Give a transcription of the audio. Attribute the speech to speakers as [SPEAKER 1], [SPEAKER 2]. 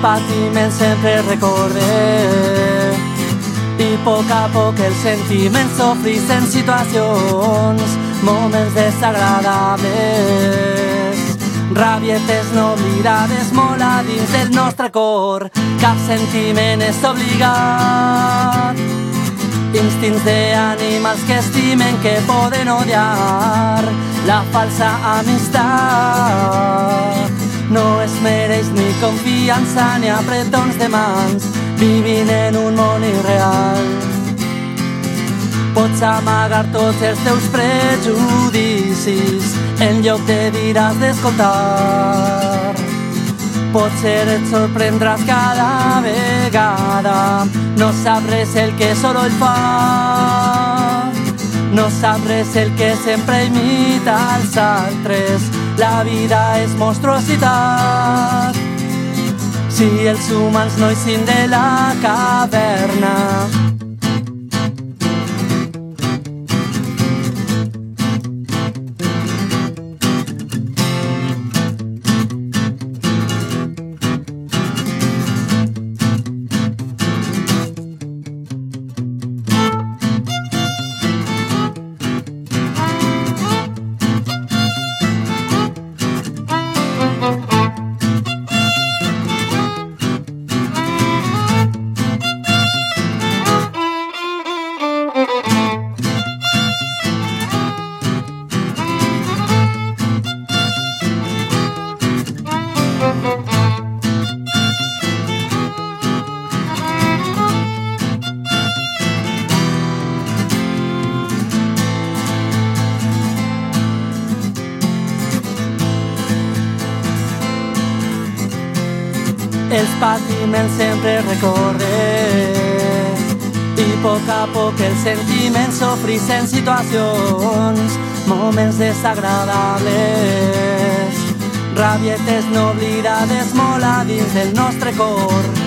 [SPEAKER 1] patiments sempre recordé. I a poc a poc els sentiments sofrís en situacions, moments desagradables. Rabietes no oblidades del nostre cor. Cap sentiment és obligat. Instints d'animals que estimen que poden odiar la falsa es mereix ni confiança ni apretons de mans vivint en un món irreal Pots amagar tots els teus prejudicis en lloc de dir has d'escoltar. Potser et sorprendràs cada vegada, no sabràs el que soroll fa. No sabràs el que sempre imita als altres, la vida és monstruositat. Si els humans no hi de la caverna, els patiments sempre recordé i a poc a poc els sentiments sofrís en situacions, moments desagradables, rabietes no oblidades del nostre cor